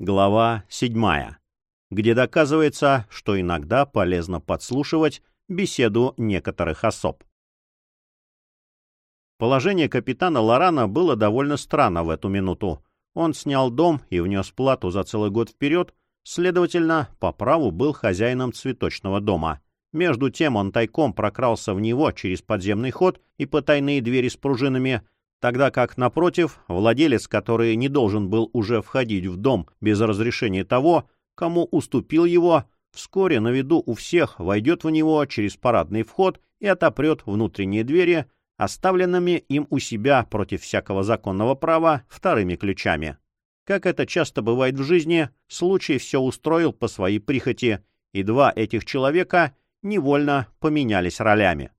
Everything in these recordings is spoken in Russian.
Глава 7, где доказывается, что иногда полезно подслушивать беседу некоторых особ. Положение капитана Лорана было довольно странно в эту минуту. Он снял дом и внес плату за целый год вперед, следовательно, по праву был хозяином цветочного дома. Между тем он тайком прокрался в него через подземный ход и потайные двери с пружинами, тогда как, напротив, владелец, который не должен был уже входить в дом без разрешения того, кому уступил его, вскоре на виду у всех войдет в него через парадный вход и отопрет внутренние двери, оставленными им у себя против всякого законного права вторыми ключами. Как это часто бывает в жизни, случай все устроил по своей прихоти, и два этих человека невольно поменялись ролями.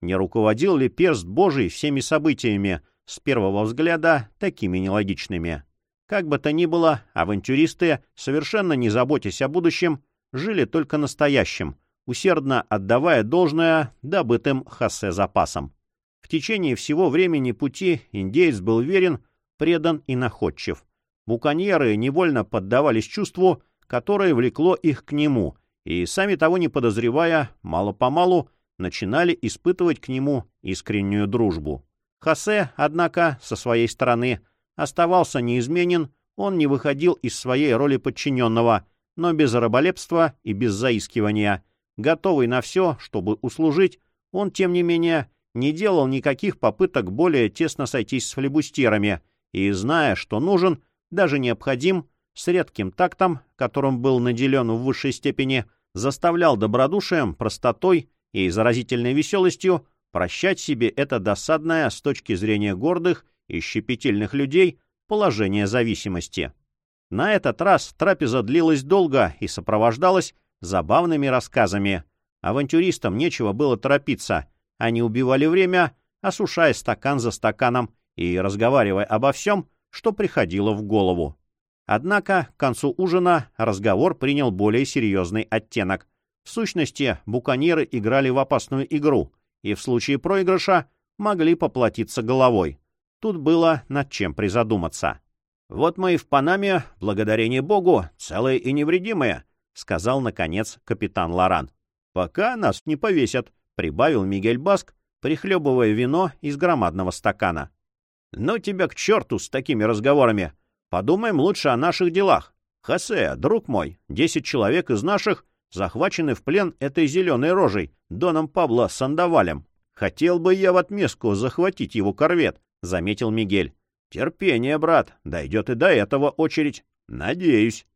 Не руководил ли перст Божий всеми событиями, с первого взгляда такими нелогичными? Как бы то ни было, авантюристы, совершенно не заботясь о будущем, жили только настоящим, усердно отдавая должное добытым Хосе запасам. В течение всего времени пути индеец был верен, предан и находчив. Буконьеры невольно поддавались чувству, которое влекло их к нему, и, сами того не подозревая, мало-помалу начинали испытывать к нему искреннюю дружбу. Хосе, однако, со своей стороны, оставался неизменен, он не выходил из своей роли подчиненного, но без раболепства и без заискивания. Готовый на все, чтобы услужить, он, тем не менее, не делал никаких попыток более тесно сойтись с флебустерами и, зная, что нужен, даже необходим, с редким тактом, которым был наделен в высшей степени, заставлял добродушием, простотой и заразительной веселостью прощать себе это досадное с точки зрения гордых и щепетильных людей положение зависимости. На этот раз трапеза длилась долго и сопровождалась забавными рассказами. Авантюристам нечего было торопиться — они убивали время, осушая стакан за стаканом и разговаривая обо всем, что приходило в голову. Однако к концу ужина разговор принял более серьезный оттенок. В сущности, буконьеры играли в опасную игру и в случае проигрыша могли поплатиться головой. Тут было над чем призадуматься. «Вот мы и в Панаме, благодарение Богу, целые и невредимые», — сказал, наконец, капитан Лоран. «Пока нас не повесят», прибавил Мигель Баск, прихлебывая вино из громадного стакана. «Ну тебя к черту с такими разговорами! Подумаем лучше о наших делах. Хосе, друг мой, десять человек из наших захвачены в плен этой зеленой рожей, Доном Пабло Сандавалем. Хотел бы я в отместку захватить его корвет», — заметил Мигель. «Терпение, брат, дойдет и до этого очередь. Надеюсь.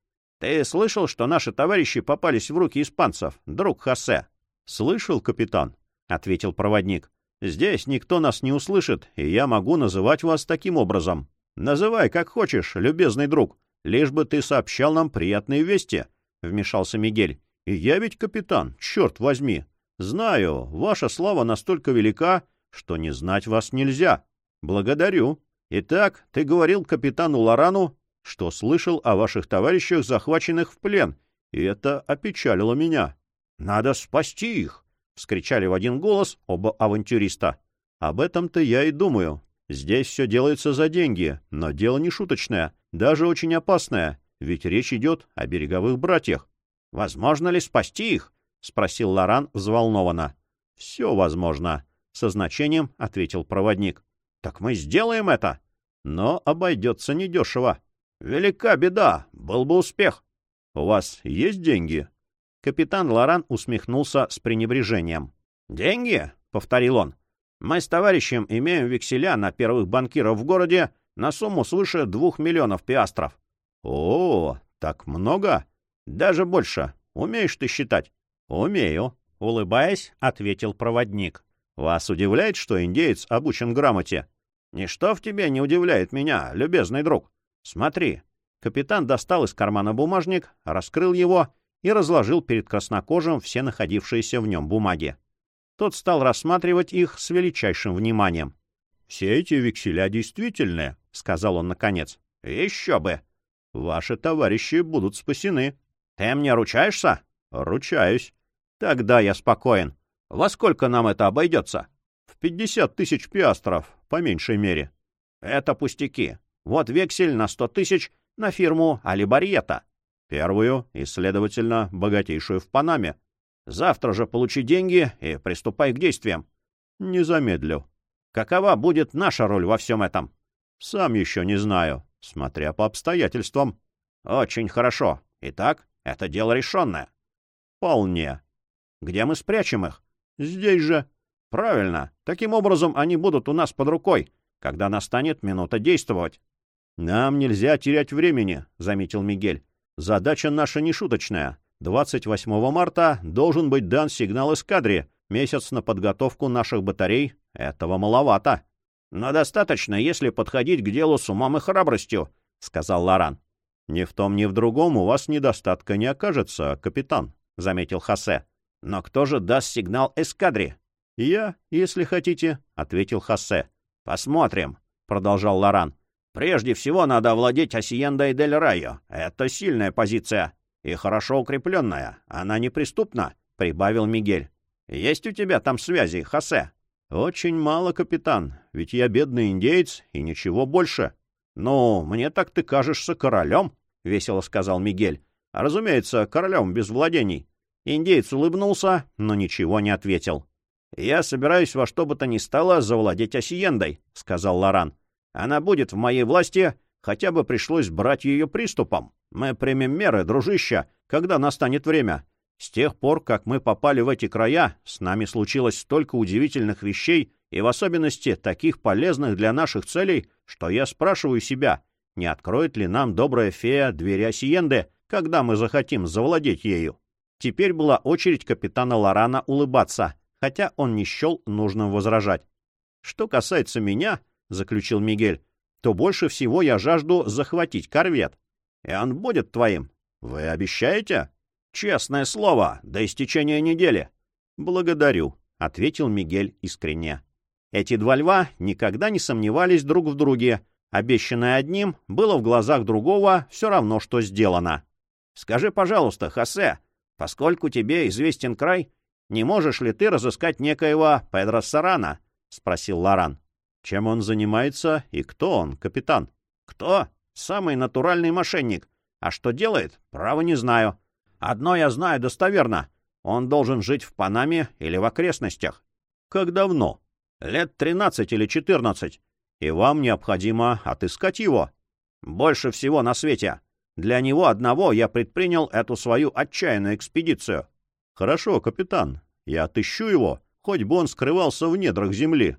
Ты слышал, что наши товарищи попались в руки испанцев, друг Хосе?» — Слышал, капитан, — ответил проводник. — Здесь никто нас не услышит, и я могу называть вас таким образом. Называй как хочешь, любезный друг, лишь бы ты сообщал нам приятные вести, — вмешался Мигель. — И я ведь капитан, черт возьми. Знаю, ваша слава настолько велика, что не знать вас нельзя. Благодарю. Итак, ты говорил капитану Лорану, что слышал о ваших товарищах, захваченных в плен, и это опечалило меня. «Надо спасти их!» — вскричали в один голос оба авантюриста. «Об этом-то я и думаю. Здесь все делается за деньги, но дело не шуточное, даже очень опасное, ведь речь идет о береговых братьях. Возможно ли спасти их?» — спросил Лоран взволнованно. «Все возможно», — со значением ответил проводник. «Так мы сделаем это!» «Но обойдется недешево». «Велика беда, был бы успех». «У вас есть деньги?» Капитан Лоран усмехнулся с пренебрежением. «Деньги?» — повторил он. «Мы с товарищем имеем векселя на первых банкиров в городе на сумму свыше двух миллионов пиастров». «О, так много?» «Даже больше. Умеешь ты считать?» «Умею», — улыбаясь, ответил проводник. «Вас удивляет, что индеец обучен грамоте?» «Ничто в тебе не удивляет меня, любезный друг. Смотри». Капитан достал из кармана бумажник, раскрыл его и разложил перед краснокожим все находившиеся в нем бумаги. Тот стал рассматривать их с величайшим вниманием. — Все эти векселя действительные, — сказал он наконец. — Еще бы! — Ваши товарищи будут спасены. — Ты мне ручаешься? — Ручаюсь. — Тогда я спокоен. Во сколько нам это обойдется? — В пятьдесят тысяч пиастров, по меньшей мере. — Это пустяки. Вот вексель на сто тысяч на фирму Алибарьета. Первую и, следовательно, богатейшую в Панаме. Завтра же получи деньги и приступай к действиям. Не замедлю. Какова будет наша роль во всем этом? Сам еще не знаю, смотря по обстоятельствам. Очень хорошо. Итак, это дело решенное. Вполне. Где мы спрячем их? Здесь же. Правильно. Таким образом, они будут у нас под рукой, когда настанет минута действовать. Нам нельзя терять времени, заметил Мигель. Задача наша не шуточная. 28 марта должен быть дан сигнал эскадре. Месяц на подготовку наших батарей — этого маловато. Но достаточно, если подходить к делу с умом и храбростью, — сказал Лоран. — Ни в том, ни в другом у вас недостатка не окажется, капитан, — заметил Хосе. — Но кто же даст сигнал эскадре? — Я, если хотите, — ответил Хосе. — Посмотрим, — продолжал Лоран. — Прежде всего надо овладеть Асиендой дель Райо. Это сильная позиция. И хорошо укрепленная. Она неприступна, — прибавил Мигель. — Есть у тебя там связи, Хосе? — Очень мало, капитан, ведь я бедный индейец и ничего больше. — Ну, мне так ты кажешься королем, — весело сказал Мигель. — Разумеется, королем без владений. Индейец улыбнулся, но ничего не ответил. — Я собираюсь во что бы то ни стало завладеть Осиендой, — сказал Лоран. — Она будет в моей власти, хотя бы пришлось брать ее приступом. Мы примем меры, дружище, когда настанет время. С тех пор, как мы попали в эти края, с нами случилось столько удивительных вещей, и в особенности таких полезных для наших целей, что я спрашиваю себя, не откроет ли нам добрая фея двери Осиенды, когда мы захотим завладеть ею. Теперь была очередь капитана Лорана улыбаться, хотя он не счел нужным возражать. «Что касается меня», — заключил Мигель, — «то больше всего я жажду захватить корвет. И он будет твоим. Вы обещаете?» «Честное слово, до истечения недели». «Благодарю», — ответил Мигель искренне. Эти два льва никогда не сомневались друг в друге. Обещанное одним было в глазах другого все равно, что сделано. «Скажи, пожалуйста, Хосе, поскольку тебе известен край, не можешь ли ты разыскать некоего Педро Сарана?» — спросил Лоран. «Чем он занимается и кто он, капитан?» «Кто? Самый натуральный мошенник. А что делает? Право не знаю. Одно я знаю достоверно. Он должен жить в Панаме или в окрестностях. Как давно? Лет тринадцать или четырнадцать. И вам необходимо отыскать его. Больше всего на свете. Для него одного я предпринял эту свою отчаянную экспедицию. Хорошо, капитан. Я отыщу его, хоть бы он скрывался в недрах земли.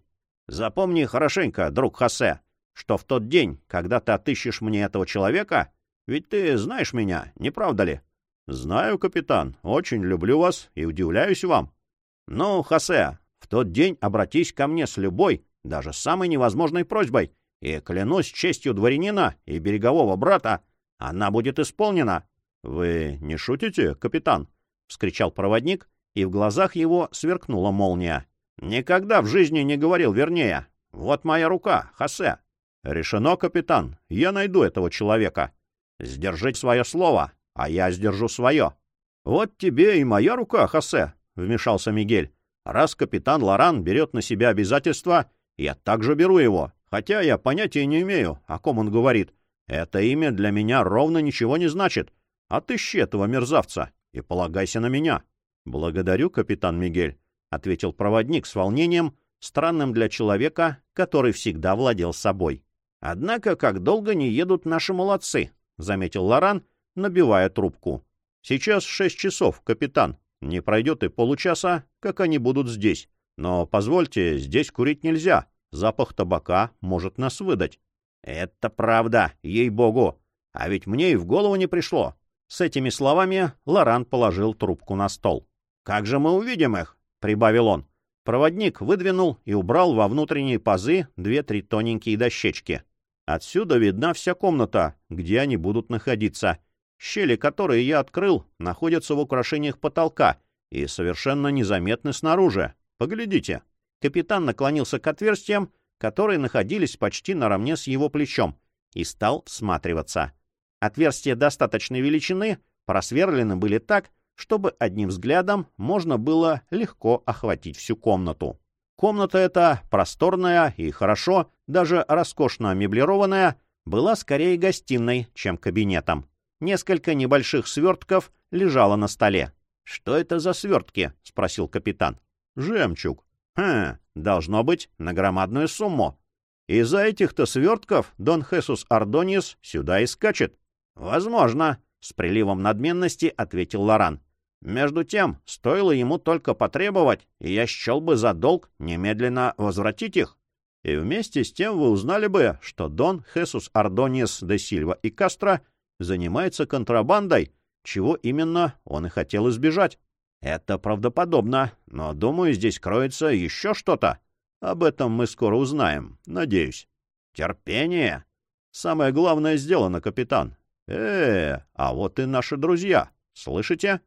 Запомни хорошенько, друг Хосе, что в тот день, когда ты отыщешь мне этого человека, ведь ты знаешь меня, не правда ли? — Знаю, капитан, очень люблю вас и удивляюсь вам. — Ну, Хосе, в тот день обратись ко мне с любой, даже самой невозможной просьбой, и, клянусь честью дворянина и берегового брата, она будет исполнена. — Вы не шутите, капитан? — вскричал проводник, и в глазах его сверкнула молния. — Никогда в жизни не говорил вернее. Вот моя рука, Хосе. — Решено, капитан, я найду этого человека. — Сдержите свое слово, а я сдержу свое. — Вот тебе и моя рука, Хосе, — вмешался Мигель. — Раз капитан Лоран берет на себя обязательства, я также беру его, хотя я понятия не имею, о ком он говорит. Это имя для меня ровно ничего не значит. Отыщи этого мерзавца и полагайся на меня. — Благодарю, капитан Мигель, — ответил проводник с волнением, странным для человека, который всегда владел собой. — Однако, как долго не едут наши молодцы, — заметил Лоран, набивая трубку. — Сейчас шесть часов, капитан. Не пройдет и получаса, как они будут здесь. Но, позвольте, здесь курить нельзя. Запах табака может нас выдать. — Это правда, ей-богу. А ведь мне и в голову не пришло. С этими словами Лоран положил трубку на стол. — Как же мы увидим их? — прибавил он. Проводник выдвинул и убрал во внутренние пазы две-три тоненькие дощечки. Отсюда видна вся комната, где они будут находиться. Щели, которые я открыл, находятся в украшениях потолка и совершенно незаметны снаружи. Поглядите. Капитан наклонился к отверстиям, которые находились почти наравне с его плечом, и стал всматриваться. Отверстия достаточной величины просверлены были так, чтобы одним взглядом можно было легко охватить всю комнату. Комната эта просторная и хорошо, даже роскошно меблированная, была скорее гостиной, чем кабинетом. Несколько небольших свертков лежало на столе. «Что это за свертки?» — спросил капитан. «Жемчуг». «Хм, должно быть на громадную сумму. Из-за этих-то свертков Дон Хесус Ардонис сюда и скачет». «Возможно», — с приливом надменности ответил Лоран. «Между тем, стоило ему только потребовать, и я счел бы за долг немедленно возвратить их. И вместе с тем вы узнали бы, что Дон Хесус Ардонис де Сильва и Кастро занимается контрабандой, чего именно он и хотел избежать. Это правдоподобно, но, думаю, здесь кроется еще что-то. Об этом мы скоро узнаем, надеюсь. Терпение. Самое главное сделано, капитан. Э, а вот и наши друзья. Слышите?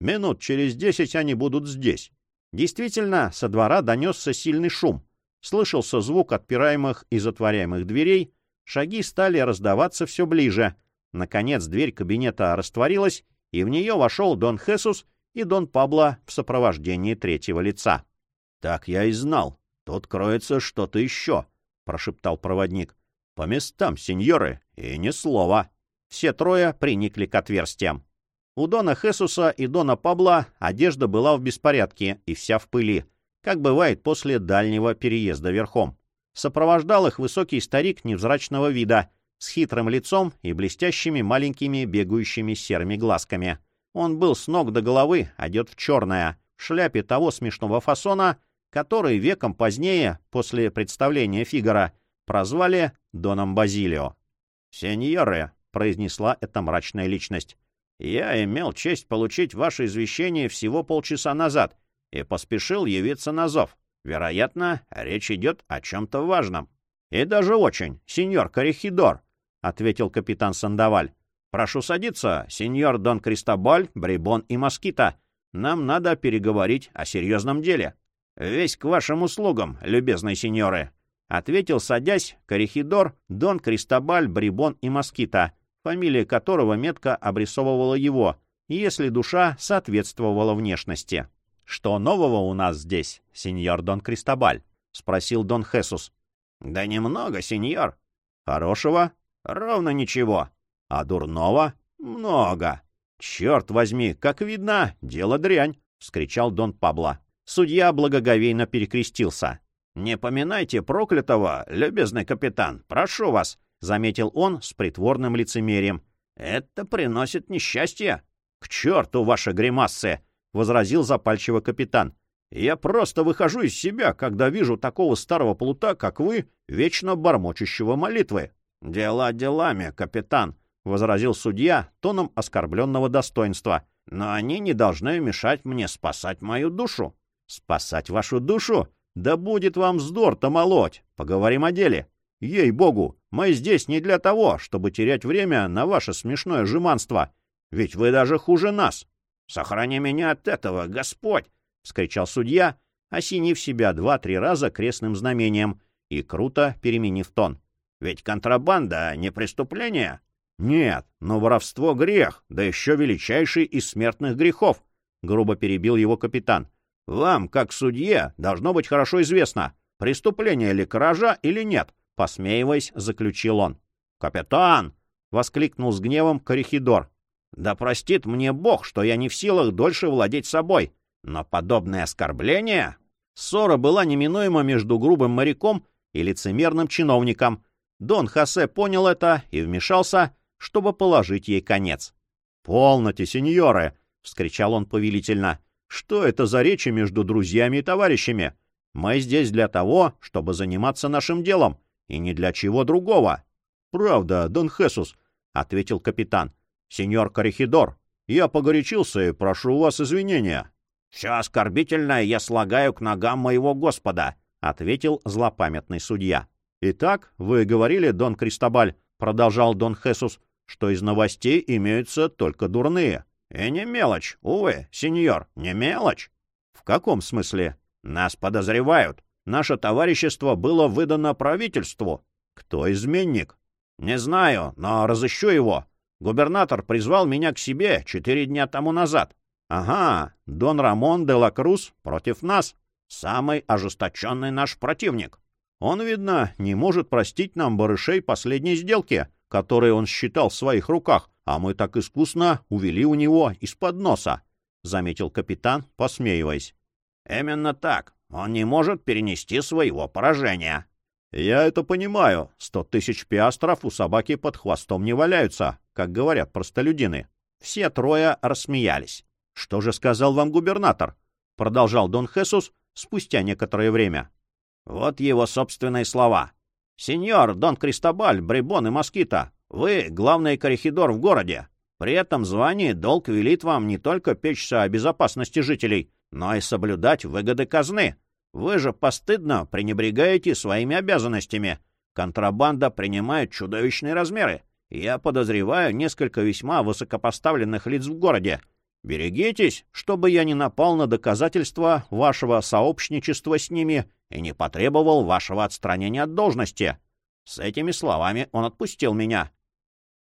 Минут через десять они будут здесь. Действительно, со двора донесся сильный шум. Слышался звук отпираемых и затворяемых дверей, шаги стали раздаваться все ближе — Наконец дверь кабинета растворилась, и в нее вошел Дон Хесус и Дон Пабло в сопровождении третьего лица. — Так я и знал. Тут кроется что-то еще, — прошептал проводник. — По местам, сеньоры, и ни слова. Все трое приникли к отверстиям. У Дона Хесуса и Дона Пабла одежда была в беспорядке и вся в пыли, как бывает после дальнего переезда верхом. Сопровождал их высокий старик невзрачного вида, с хитрым лицом и блестящими маленькими бегающими серыми глазками. Он был с ног до головы одет в черное, в шляпе того смешного фасона, который веком позднее, после представления Фигара, прозвали Доном Базилио. «Сеньоры», — произнесла эта мрачная личность, — «я имел честь получить ваше извещение всего полчаса назад и поспешил явиться на зов. Вероятно, речь идет о чем-то важном. И даже очень, сеньор Корехидор, ответил капитан Сандаваль. «Прошу садиться, сеньор Дон Кристобаль, Брибон и Москита. Нам надо переговорить о серьезном деле». «Весь к вашим услугам, любезные сеньоры», — ответил, садясь, Корихидор, Дон Кристобаль, Брибон и Москита, фамилия которого метко обрисовывала его, если душа соответствовала внешности. «Что нового у нас здесь, сеньор Дон Кристобаль?» — спросил Дон Хесус. «Да немного, сеньор». «Хорошего?» Ровно ничего. А дурного? Много. Черт возьми, как видно, дело дрянь, — вскричал Дон Пабло. Судья благоговейно перекрестился. «Не поминайте проклятого, любезный капитан, прошу вас», — заметил он с притворным лицемерием. «Это приносит несчастье». «К черту ваши гримасы!» — возразил запальчиво капитан. «Я просто выхожу из себя, когда вижу такого старого плута, как вы, вечно бормочущего молитвы». «Дела делами, капитан», — возразил судья тоном оскорбленного достоинства. «Но они не должны мешать мне спасать мою душу». «Спасать вашу душу? Да будет вам вздор-то молоть! Поговорим о деле. Ей-богу, мы здесь не для того, чтобы терять время на ваше смешное жеманство. Ведь вы даже хуже нас». «Сохрани меня от этого, Господь!» — вскричал судья, осенив себя два-три раза крестным знамением и круто переменив тон. Ведь контрабанда — не преступление. Нет, но воровство — грех, да еще величайший из смертных грехов, — грубо перебил его капитан. Вам, как судье, должно быть хорошо известно, преступление ли кража или нет, — посмеиваясь, заключил он. «Капитан!» — воскликнул с гневом Корихидор. «Да простит мне Бог, что я не в силах дольше владеть собой. Но подобное оскорбление...» Ссора была неминуема между грубым моряком и лицемерным чиновником, Дон Хосе понял это и вмешался, чтобы положить ей конец. «Полноте, сеньоры!» — вскричал он повелительно. «Что это за речи между друзьями и товарищами? Мы здесь для того, чтобы заниматься нашим делом, и ни для чего другого». «Правда, Дон Хесус», — ответил капитан. «Сеньор Корихидор, я погорячился и прошу у вас извинения». «Все оскорбительное я слагаю к ногам моего Господа», — ответил злопамятный судья. «Итак, вы говорили, Дон Кристобаль, — продолжал Дон Хесус, — что из новостей имеются только дурные. И не мелочь, увы, сеньор, не мелочь. В каком смысле? Нас подозревают. Наше товарищество было выдано правительству. Кто изменник? Не знаю, но разыщу его. Губернатор призвал меня к себе четыре дня тому назад. Ага, Дон Рамон де ла Круз против нас. Самый ожесточенный наш противник. Он, видно, не может простить нам барышей последней сделки, которые он считал в своих руках, а мы так искусно увели у него из-под носа», — заметил капитан, посмеиваясь. «Именно так. Он не может перенести своего поражения». «Я это понимаю. Сто тысяч пиастров у собаки под хвостом не валяются, как говорят простолюдины». Все трое рассмеялись. «Что же сказал вам губернатор?» — продолжал Дон Хесус спустя некоторое время. Вот его собственные слова. «Сеньор Дон Кристобаль, Брибон и Москита, вы главный коррехидор в городе. При этом звании долг велит вам не только печься о безопасности жителей, но и соблюдать выгоды казны. Вы же постыдно пренебрегаете своими обязанностями. Контрабанда принимает чудовищные размеры. Я подозреваю несколько весьма высокопоставленных лиц в городе. Берегитесь, чтобы я не напал на доказательства вашего сообщничества с ними и не потребовал вашего отстранения от должности. С этими словами он отпустил меня.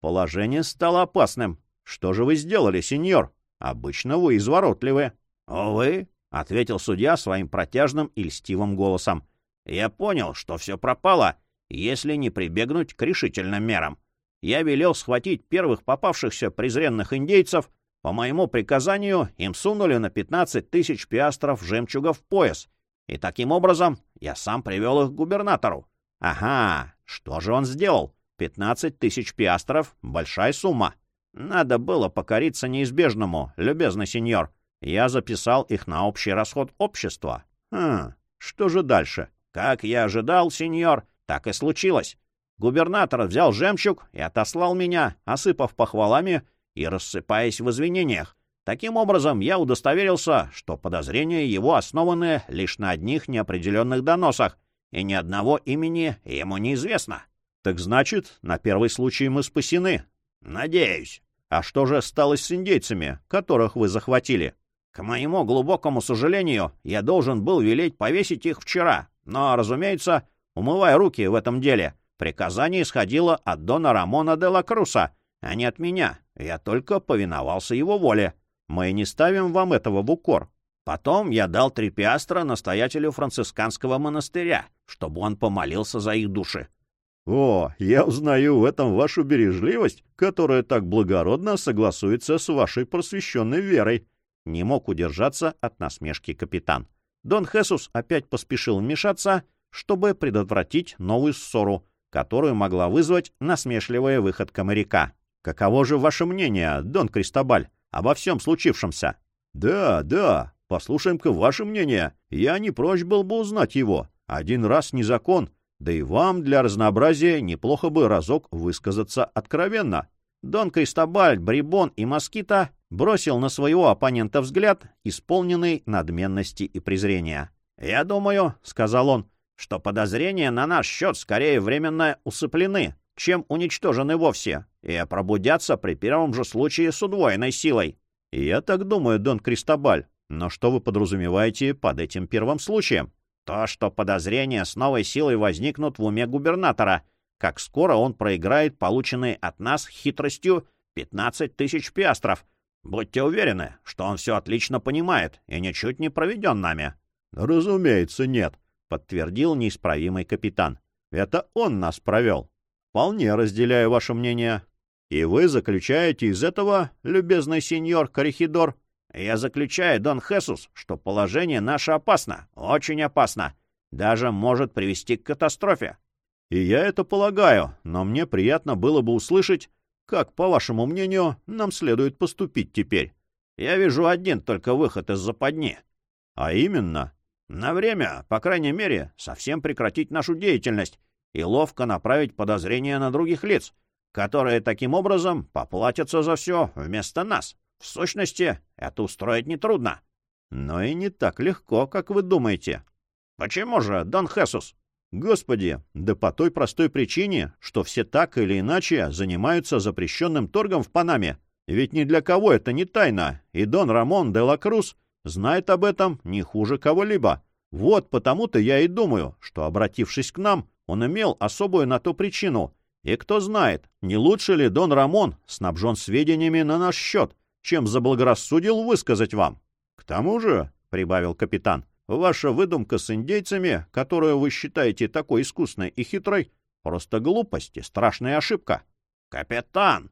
Положение стало опасным. Что же вы сделали, сеньор? Обычно вы изворотливы. — Увы, — ответил судья своим протяжным и льстивым голосом. — Я понял, что все пропало, если не прибегнуть к решительным мерам. Я велел схватить первых попавшихся презренных индейцев. По моему приказанию им сунули на пятнадцать тысяч пиастров жемчуга в пояс. И таким образом я сам привел их к губернатору. Ага, что же он сделал? Пятнадцать тысяч пиастров — большая сумма. Надо было покориться неизбежному, любезный сеньор. Я записал их на общий расход общества. Хм, что же дальше? Как я ожидал, сеньор, так и случилось. Губернатор взял жемчуг и отослал меня, осыпав похвалами и рассыпаясь в извинениях. Таким образом, я удостоверился, что подозрения его основаны лишь на одних неопределенных доносах, и ни одного имени ему неизвестно. Так значит, на первый случай мы спасены? Надеюсь. А что же стало с индейцами, которых вы захватили? К моему глубокому сожалению, я должен был велеть повесить их вчера, но, разумеется, умывая руки в этом деле, приказание исходило от дона Рамона де ла Круса, а не от меня. Я только повиновался его воле. Мы не ставим вам этого в укор. Потом я дал три пиастра настоятелю францисканского монастыря, чтобы он помолился за их души. — О, я узнаю в этом вашу бережливость, которая так благородно согласуется с вашей просвещенной верой. Не мог удержаться от насмешки капитан. Дон Хесус опять поспешил вмешаться, чтобы предотвратить новую ссору, которую могла вызвать насмешливая выходка моряка. — Каково же ваше мнение, Дон Кристобаль, обо всем случившемся? — Да, да, послушаем-ка ваше мнение. Я не прочь был бы узнать его. Один раз не закон, да и вам для разнообразия неплохо бы разок высказаться откровенно. Дон Кристобаль, Брибон и Москита бросил на своего оппонента взгляд, исполненный надменности и презрения. «Я думаю», — сказал он, — «что подозрения на наш счет скорее временно усыплены, чем уничтожены вовсе, и пробудятся при первом же случае с удвоенной силой». «Я так думаю, Дон Кристобаль, но что вы подразумеваете под этим первым случаем?» То, что подозрения с новой силой возникнут в уме губернатора, как скоро он проиграет полученные от нас хитростью 15 тысяч пиастров. Будьте уверены, что он все отлично понимает и ничуть не проведен нами. — Разумеется, нет, — подтвердил неисправимый капитан. — Это он нас провел. Вполне разделяю ваше мнение. И вы заключаете из этого, любезный сеньор Корихидор, я заключаю, Дон Хесус, что положение наше опасно, очень опасно, даже может привести к катастрофе. И я это полагаю, но мне приятно было бы услышать, как, по вашему мнению, нам следует поступить теперь. Я вижу один только выход из западни. А именно, на время, по крайней мере, совсем прекратить нашу деятельность и ловко направить подозрения на других лиц, которые таким образом поплатятся за все вместо нас. В сущности, это устроить нетрудно. Но и не так легко, как вы думаете. Почему же, Дон Хесус? Господи, да по той простой причине, что все так или иначе занимаются запрещенным торгом в Панаме. Ведь ни для кого это не тайна, и Дон Рамон де ла Крус знает об этом не хуже кого-либо. Вот потому-то я и думаю, что, обратившись к нам, он имел особую на то причину. И кто знает, не лучше ли Дон Рамон снабжен сведениями на наш счет, чем заблагорассудил высказать вам. — К тому же, — прибавил капитан, — Ваша выдумка с индейцами, которую вы считаете такой искусной и хитрой, просто глупость и страшная ошибка. Капитан!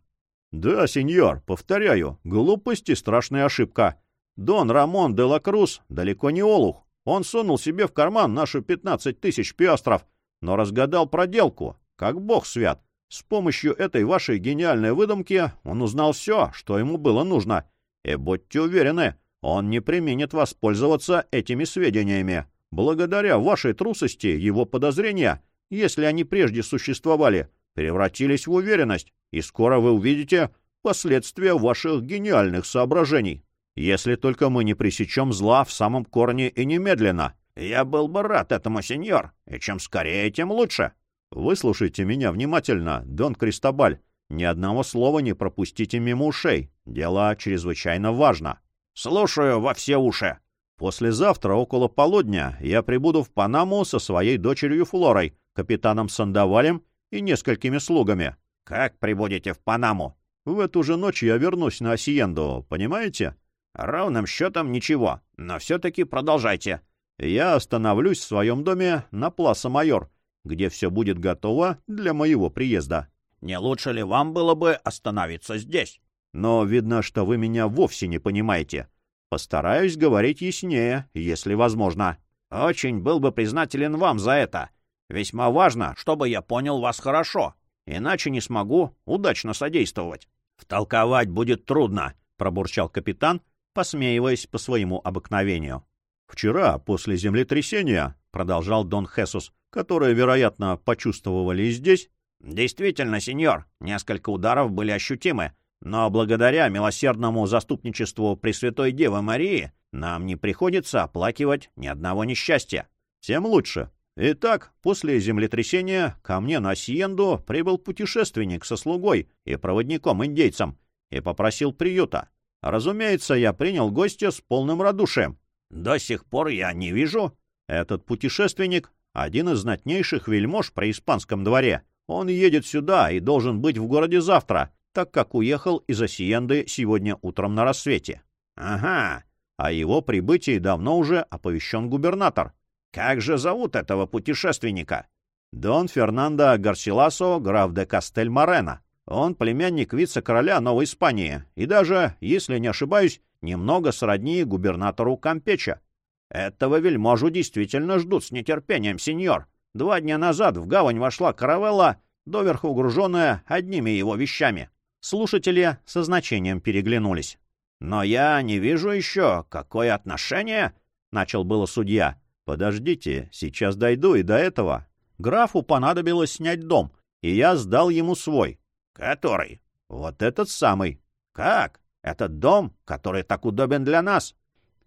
Да, сеньор, повторяю, глупость и страшная ошибка. Дон Рамон де ла Круз далеко не олух. Он сунул себе в карман наши пятнадцать тысяч пиастров, но разгадал проделку, как бог свят. С помощью этой вашей гениальной выдумки он узнал все, что ему было нужно. И будьте уверены, он не применит воспользоваться этими сведениями. Благодаря вашей трусости его подозрения, если они прежде существовали, превратились в уверенность, и скоро вы увидите последствия ваших гениальных соображений. Если только мы не пресечем зла в самом корне и немедленно. Я был бы рад этому, сеньор, и чем скорее, тем лучше. Выслушайте меня внимательно, Дон Кристобаль. Ни одного слова не пропустите мимо ушей. Дело чрезвычайно важно. Слушаю во все уши. Послезавтра около полудня я прибуду в Панаму со своей дочерью Флорой, капитаном Сандавалем и несколькими слугами. Как прибудете в Панаму? В эту же ночь я вернусь на Осиенду, понимаете? Ровным счетом ничего, но все-таки продолжайте. Я остановлюсь в своем доме на Пласа Майор, где все будет готово для моего приезда. Не лучше ли вам было бы остановиться здесь? Но видно, что вы меня вовсе не понимаете. Постараюсь говорить яснее, если возможно. Очень был бы признателен вам за это. Весьма важно, чтобы я понял вас хорошо, иначе не смогу удачно содействовать. Втолковать будет трудно, пробурчал капитан, посмеиваясь по своему обыкновению. Вчера, после землетрясения, продолжал Дон Хесус, которые, вероятно, почувствовали и здесь. Действительно, сеньор, несколько ударов были ощутимы, но благодаря милосердному заступничеству Пресвятой Девы Марии нам не приходится оплакивать ни одного несчастья. Тем лучше. Итак, после землетрясения ко мне на Сиенду прибыл путешественник со слугой и проводником-индейцем и попросил приюта. Разумеется, я принял гостя с полным радушием. До сих пор я не вижу. Этот путешественник — один из знатнейших вельмож при испанском дворе. Он едет сюда и должен быть в городе завтра, так как уехал из Осиенды сегодня утром на рассвете. Ага. О его прибытии давно уже оповещен губернатор. Как же зовут этого путешественника? Дон Фернандо Гарсиласо, граф де Кастель-Морено. Он племянник вице-короля Новой Испании и даже, если не ошибаюсь, немного сродни губернатору Кампеча. Этого вельможу действительно ждут с нетерпением, сеньор. Два дня назад в гавань вошла каравелла, доверху груженная одними его вещами. Слушатели со значением переглянулись. «Но я не вижу еще, какое отношение...» — начал было судья. «Подождите, сейчас дойду и до этого. Графу понадобилось снять дом, и я сдал ему свой. «Который?» «Вот этот самый». «Как? Этот дом, который так удобен для нас?»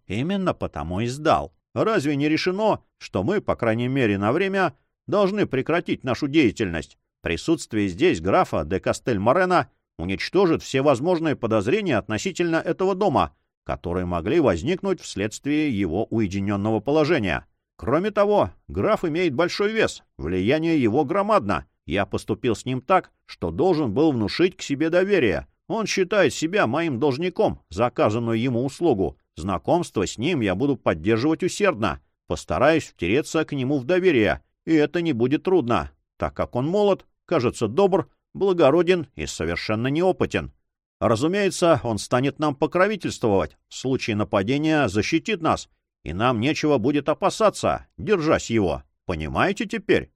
«Именно потому и сдал. Разве не решено, что мы, по крайней мере на время, должны прекратить нашу деятельность? Присутствие здесь графа де Кастель-Морена уничтожит все возможные подозрения относительно этого дома, которые могли возникнуть вследствие его уединенного положения. Кроме того, граф имеет большой вес, влияние его громадно, я поступил с ним так, что должен был внушить к себе доверие. Он считает себя моим должником за оказанную ему услугу. Знакомство с ним я буду поддерживать усердно. Постараюсь втереться к нему в доверие, и это не будет трудно, так как он молод, кажется добр, благороден и совершенно неопытен. Разумеется, он станет нам покровительствовать, в случае нападения защитит нас, и нам нечего будет опасаться, держась его. Понимаете теперь?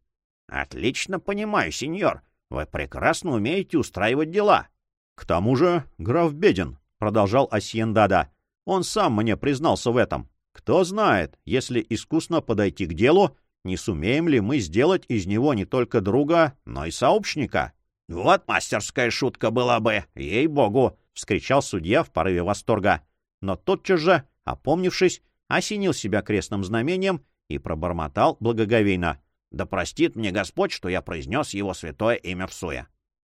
— Отлично понимаю, сеньор. Вы прекрасно умеете устраивать дела. — К тому же граф беден, — продолжал Асьендада. Он сам мне признался в этом. Кто знает, если искусно подойти к делу, не сумеем ли мы сделать из него не только друга, но и сообщника. — Вот мастерская шутка была бы, ей-богу! — вскричал судья в порыве восторга. Но тотчас же, опомнившись, осенил себя крестным знамением и пробормотал благоговейно. Да простит мне Господь, что я произнес его святое имя в суе.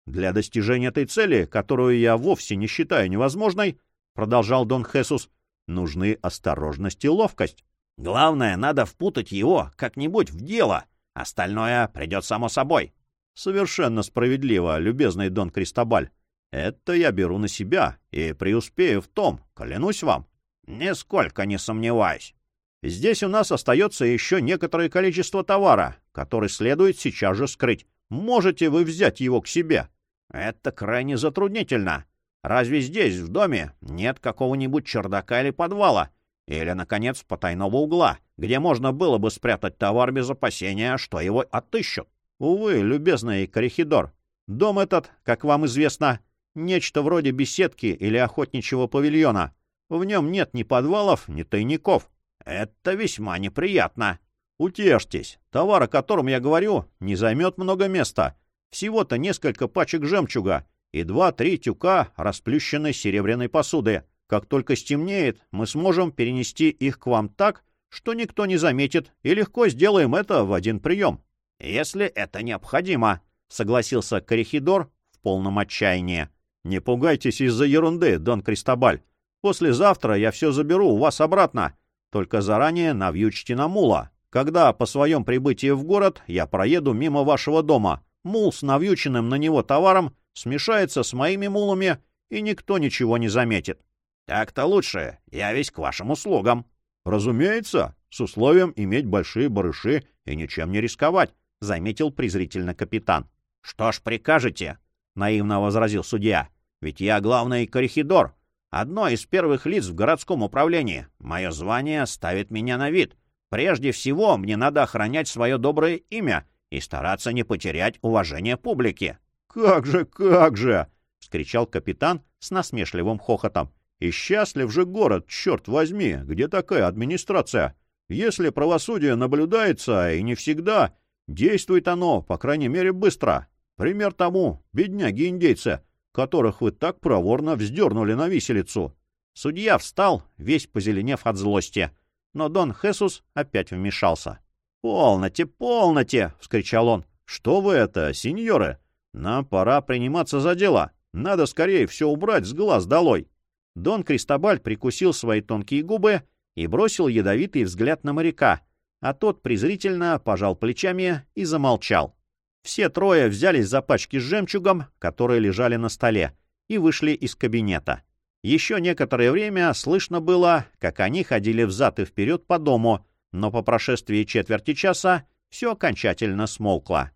Для достижения этой цели, которую я вовсе не считаю невозможной, продолжал Дон Хесус, нужны осторожность и ловкость. Главное, надо впутать его как-нибудь в дело. Остальное придет само собой. Совершенно справедливо, любезный Дон Кристобаль. Это я беру на себя и преуспею в том, клянусь вам. Нисколько не сомневаюсь. Здесь у нас остается еще некоторое количество товара, который следует сейчас же скрыть. Можете вы взять его к себе? Это крайне затруднительно. Разве здесь, в доме, нет какого-нибудь чердака или подвала? Или, наконец, потайного угла, где можно было бы спрятать товар без опасения, что его отыщут? Увы, любезный Корихидор, дом этот, как вам известно, нечто вроде беседки или охотничьего павильона. В нем нет ни подвалов, ни тайников. Это весьма неприятно. Утешьтесь, товар, о котором я говорю, не займет много места. Всего-то несколько пачек жемчуга и два-три тюка расплющенной серебряной посуды. Как только стемнеет, мы сможем перенести их к вам так, что никто не заметит, и легко сделаем это в один прием. — Если это необходимо, — согласился Корихидор в полном отчаянии. — Не пугайтесь из-за ерунды, Дон Кристобаль. Послезавтра я все заберу у вас обратно. Только заранее навьючьте на мула. Когда по своем прибытии в город я проеду мимо вашего дома, мул с навьюченным на него товаром смешается с моими мулами, и никто ничего не заметит. — Так-то лучше. Я весь к вашим услугам. — Разумеется, с условием иметь большие барыши и ничем не рисковать, — заметил презрительно капитан. — Что ж прикажете? — наивно возразил судья. — Ведь я главный корихидор, одно из первых лиц в городском управлении. Мое звание ставит меня на вид. Прежде всего, мне надо охранять свое доброе имя и стараться не потерять уважение публики. «Как же, как же!» — вскричал капитан с насмешливым хохотом. «И счастлив же город, черт возьми! Где такая администрация? Если правосудие наблюдается, и не всегда, действует оно, по крайней мере, быстро. Пример тому — бедняги-индейцы, которых вы так проворно вздернули на виселицу». Судья встал, весь позеленев от злости, но Дон Хесус опять вмешался. «Полноте, полноте!» — вскричал он. «Что вы это, сеньоры? Нам пора приниматься за дело. Надо скорее все убрать с глаз долой. Дон Кристобаль прикусил свои тонкие губы и бросил ядовитый взгляд на моряка, а тот презрительно пожал плечами и замолчал. Все трое взялись за пачки с жемчугом, которые лежали на столе, и вышли из кабинета. Еще некоторое время слышно было, как они ходили взад и вперед по дому, но по прошествии четверти часа все окончательно смолкло.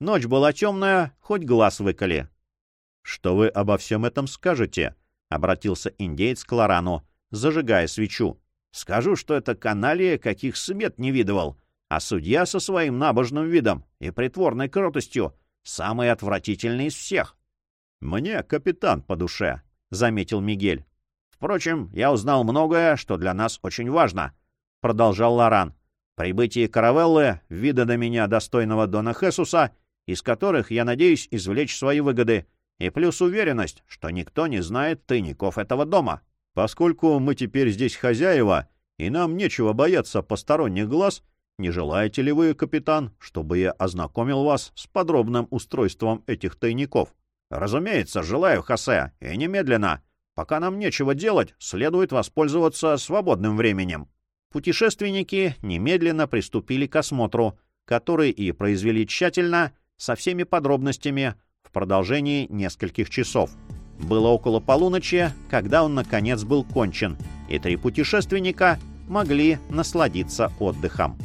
Ночь была темная, хоть глаз выколи. — Что вы обо всем этом скажете? — обратился индеец к Лорану, зажигая свечу. — Скажу, что это каналия, каких смет не видывал, а судья со своим набожным видом и притворной кротостью самый отвратительный из всех. — Мне капитан по душе, — заметил Мигель. — Впрочем, я узнал многое, что для нас очень важно, — продолжал Лоран. Прибытие каравеллы, вида до меня достойного Дона Хесуса — из которых я надеюсь извлечь свои выгоды, и плюс уверенность, что никто не знает тайников этого дома. Поскольку мы теперь здесь хозяева, и нам нечего бояться посторонних глаз, не желаете ли вы, капитан, чтобы я ознакомил вас с подробным устройством этих тайников? Разумеется, желаю, Хосе, и немедленно. Пока нам нечего делать, следует воспользоваться свободным временем. Путешественники немедленно приступили к осмотру, который и произвели тщательно, со всеми подробностями в продолжении нескольких часов. Было около полуночи, когда он, наконец, был кончен, и три путешественника могли насладиться отдыхом.